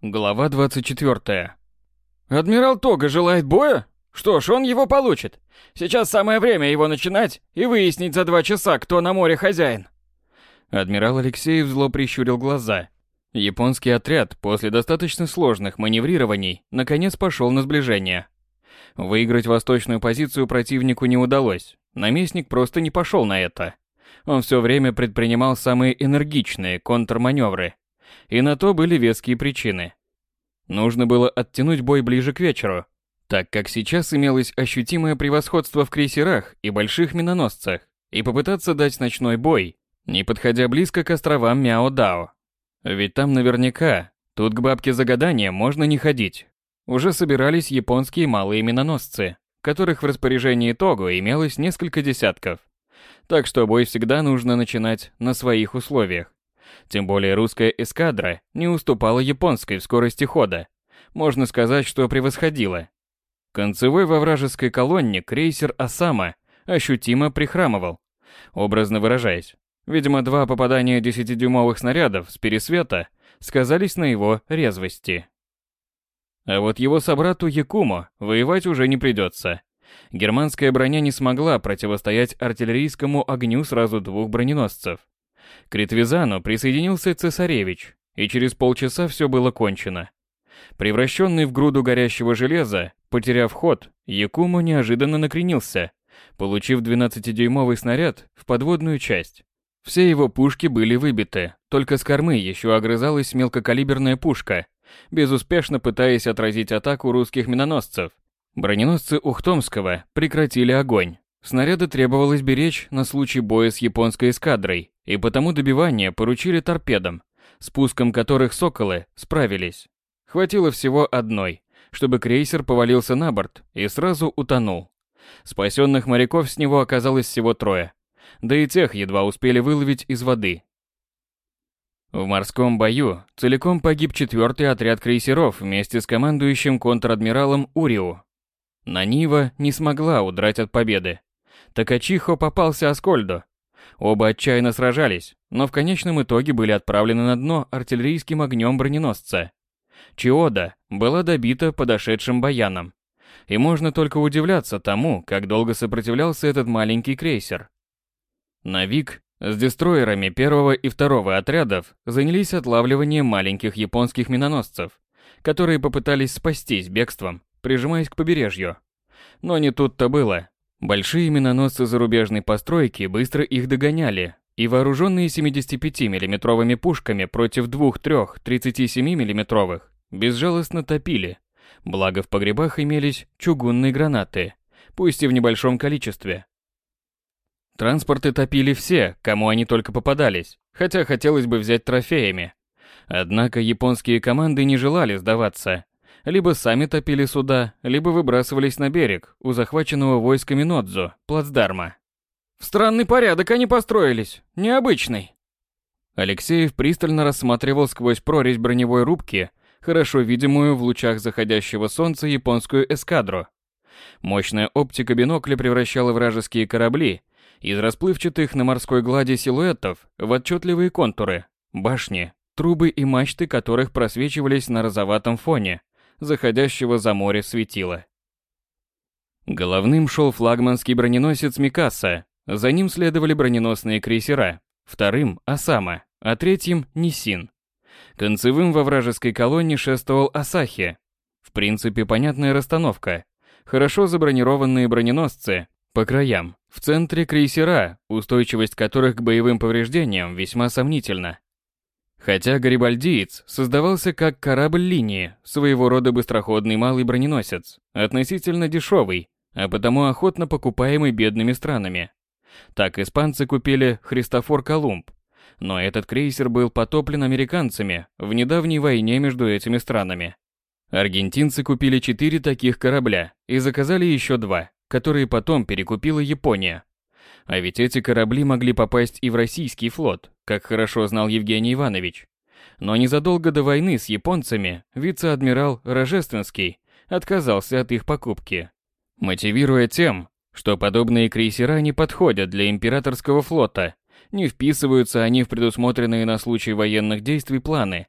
Глава 24. Адмирал Тога желает боя? Что ж, он его получит. Сейчас самое время его начинать и выяснить за два часа, кто на море хозяин. Адмирал Алексеев зло прищурил глаза. Японский отряд после достаточно сложных маневрирований наконец пошел на сближение. Выиграть восточную позицию противнику не удалось. Наместник просто не пошел на это. Он все время предпринимал самые энергичные контрманевры, и на то были веские причины. Нужно было оттянуть бой ближе к вечеру, так как сейчас имелось ощутимое превосходство в крейсерах и больших миноносцах, и попытаться дать ночной бой, не подходя близко к островам Мяо-Дао. Ведь там наверняка, тут к бабке за гадание можно не ходить. Уже собирались японские малые миноносцы, которых в распоряжении Того имелось несколько десятков. Так что бой всегда нужно начинать на своих условиях. Тем более русская эскадра не уступала японской в скорости хода. Можно сказать, что превосходила. Концевой во вражеской колонне крейсер «Осама» ощутимо прихрамывал, образно выражаясь. Видимо, два попадания десятидюймовых снарядов с пересвета сказались на его резвости. А вот его собрату Якумо воевать уже не придется. Германская броня не смогла противостоять артиллерийскому огню сразу двух броненосцев. К Ритвизану присоединился цесаревич, и через полчаса все было кончено. Превращенный в груду горящего железа, потеряв ход, Якуму неожиданно накренился, получив 12-дюймовый снаряд в подводную часть. Все его пушки были выбиты, только с кормы еще огрызалась мелкокалиберная пушка, безуспешно пытаясь отразить атаку русских миноносцев. Броненосцы Ухтомского прекратили огонь. Снаряды требовалось беречь на случай боя с японской эскадрой, и потому добивание поручили торпедам, спуском которых «Соколы» справились. Хватило всего одной, чтобы крейсер повалился на борт и сразу утонул. Спасенных моряков с него оказалось всего трое, да и тех едва успели выловить из воды. В морском бою целиком погиб четвертый отряд крейсеров вместе с командующим контр-адмиралом Уриу. Нанива не смогла удрать от победы. Такачихо попался Аскольдо, Оба отчаянно сражались, но в конечном итоге были отправлены на дно артиллерийским огнем броненосца. Чиода была добита подошедшим баяном. И можно только удивляться тому, как долго сопротивлялся этот маленький крейсер. Навик с дестройерами первого и второго отрядов занялись отлавливанием маленьких японских миноносцев, которые попытались спастись бегством, прижимаясь к побережью. Но не тут-то было. Большие миноносцы зарубежной постройки быстро их догоняли, и вооруженные 75 миллиметровыми пушками против двух-трех 37 миллиметровых безжалостно топили. Благо в погребах имелись чугунные гранаты, пусть и в небольшом количестве. Транспорты топили все, кому они только попадались, хотя хотелось бы взять трофеями. Однако японские команды не желали сдаваться либо сами топили суда, либо выбрасывались на берег у захваченного войсками Нодзо, плацдарма. В странный порядок они построились, необычный. Алексеев пристально рассматривал сквозь прорезь броневой рубки, хорошо видимую в лучах заходящего солнца японскую эскадру. Мощная оптика бинокля превращала вражеские корабли из расплывчатых на морской глади силуэтов в отчетливые контуры, башни, трубы и мачты которых просвечивались на розоватом фоне заходящего за море светила. Головным шел флагманский броненосец Микаса, за ним следовали броненосные крейсера, вторым – Осама, а третьим – Нисин. Концевым во вражеской колонне шествовал Асахи. В принципе, понятная расстановка. Хорошо забронированные броненосцы по краям, в центре крейсера, устойчивость которых к боевым повреждениям весьма сомнительна. Хотя гарибальдиец создавался как корабль линии, своего рода быстроходный малый броненосец, относительно дешевый, а потому охотно покупаемый бедными странами. Так испанцы купили Христофор Колумб, но этот крейсер был потоплен американцами в недавней войне между этими странами. Аргентинцы купили четыре таких корабля и заказали еще два, которые потом перекупила Япония. А ведь эти корабли могли попасть и в российский флот, как хорошо знал Евгений Иванович. Но незадолго до войны с японцами вице-адмирал Рожественский отказался от их покупки, мотивируя тем, что подобные крейсера не подходят для императорского флота, не вписываются они в предусмотренные на случай военных действий планы.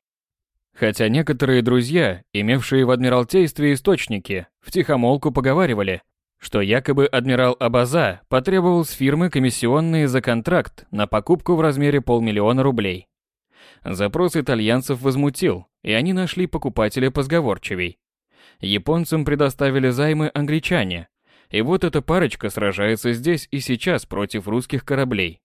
Хотя некоторые друзья, имевшие в Адмиралтействе источники, втихомолку поговаривали, что якобы адмирал Абаза потребовал с фирмы комиссионные за контракт на покупку в размере полмиллиона рублей. Запрос итальянцев возмутил, и они нашли покупателя позговорчивей. Японцам предоставили займы англичане, и вот эта парочка сражается здесь и сейчас против русских кораблей.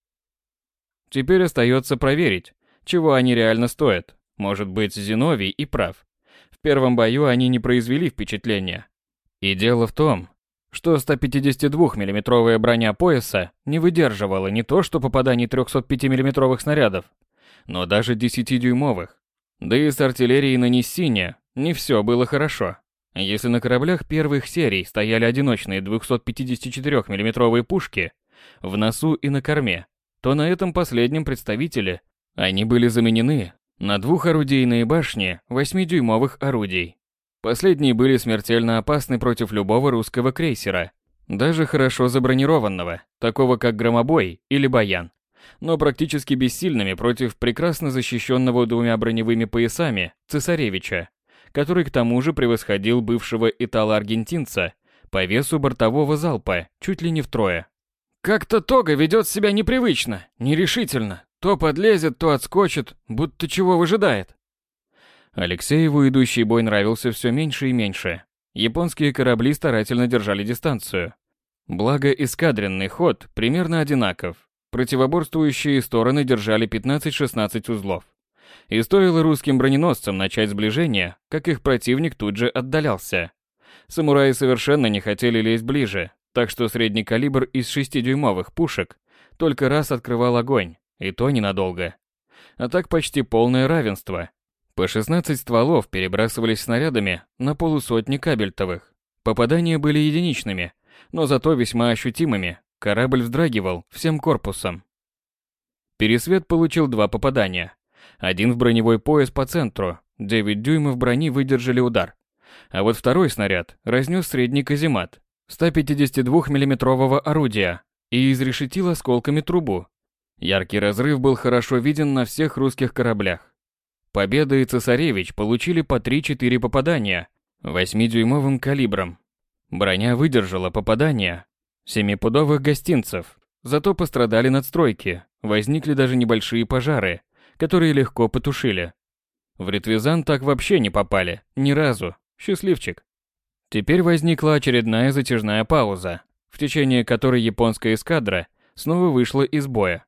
Теперь остается проверить, чего они реально стоят, может быть, Зиновий и прав. В первом бою они не произвели впечатления. И дело в том, что 152 миллиметровая броня пояса не выдерживала не то что попаданий 305 миллиметровых снарядов, но даже 10-дюймовых. Да и с артиллерией на Ниссине не все было хорошо. Если на кораблях первых серий стояли одиночные 254 миллиметровые пушки в носу и на корме, то на этом последнем представителе они были заменены на двухорудийные башни 8-дюймовых орудий. Последние были смертельно опасны против любого русского крейсера, даже хорошо забронированного, такого как Громобой или Баян, но практически бессильными против прекрасно защищенного двумя броневыми поясами Цесаревича, который к тому же превосходил бывшего итало-аргентинца по весу бортового залпа чуть ли не втрое. «Как-то Тога ведет себя непривычно, нерешительно, то подлезет, то отскочит, будто чего выжидает. Алексееву идущий бой нравился все меньше и меньше. Японские корабли старательно держали дистанцию. Благо эскадренный ход примерно одинаков. Противоборствующие стороны держали 15-16 узлов. И стоило русским броненосцам начать сближение, как их противник тут же отдалялся. Самураи совершенно не хотели лезть ближе, так что средний калибр из 6-дюймовых пушек только раз открывал огонь, и то ненадолго. А так почти полное равенство. По 16 стволов перебрасывались снарядами на полусотни кабельтовых. Попадания были единичными, но зато весьма ощутимыми. Корабль вздрагивал всем корпусом. Пересвет получил два попадания. Один в броневой пояс по центру, 9 дюймов брони выдержали удар. А вот второй снаряд разнес средний каземат 152 миллиметрового орудия и изрешетил осколками трубу, Яркий разрыв был хорошо виден на всех русских кораблях. Победа и Цесаревич получили по 3-4 попадания 8-дюймовым калибром. Броня выдержала попадания семипудовых гостинцев, зато пострадали надстройки, возникли даже небольшие пожары, которые легко потушили. В Ретвизан так вообще не попали, ни разу. Счастливчик. Теперь возникла очередная затяжная пауза, в течение которой японская эскадра снова вышла из боя.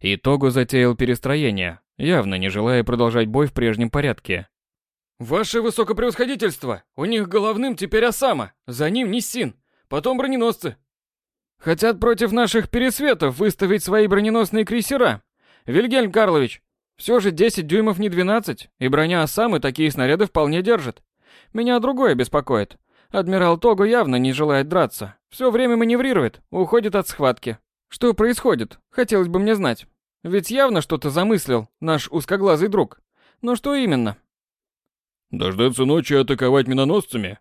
И Того затеял перестроение, явно не желая продолжать бой в прежнем порядке. «Ваше высокопревосходительство! У них головным теперь Осама, за ним Ниссин, потом броненосцы. Хотят против наших пересветов выставить свои броненосные крейсера. Вильгельм Карлович, все же 10 дюймов не 12, и броня Осамы такие снаряды вполне держит. Меня другое беспокоит. Адмирал Того явно не желает драться. Все время маневрирует, уходит от схватки. Что происходит? Хотелось бы мне знать. Ведь явно что-то замыслил наш узкоглазый друг. Но что именно? Дождаться ночи и атаковать миноносцами?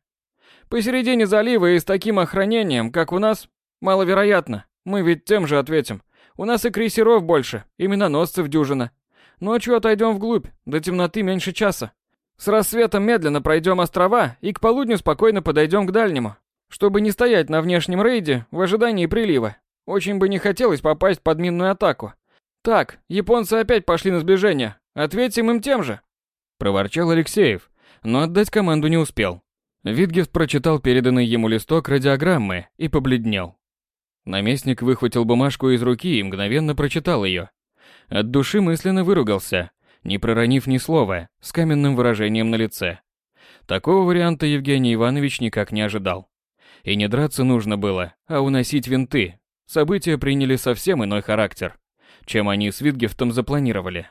Посередине залива и с таким охранением, как у нас, маловероятно. Мы ведь тем же ответим. У нас и крейсеров больше, и миноносцев дюжина. Ночью отойдем вглубь, до темноты меньше часа. С рассветом медленно пройдем острова и к полудню спокойно подойдем к дальнему, чтобы не стоять на внешнем рейде в ожидании прилива. Очень бы не хотелось попасть под минную атаку. Так, японцы опять пошли на сближение. Ответим им тем же. Проворчал Алексеев, но отдать команду не успел. Витгефт прочитал переданный ему листок радиограммы и побледнел. Наместник выхватил бумажку из руки и мгновенно прочитал ее. От души мысленно выругался, не проронив ни слова, с каменным выражением на лице. Такого варианта Евгений Иванович никак не ожидал. И не драться нужно было, а уносить винты, События приняли совсем иной характер, чем они с Витгефтом запланировали.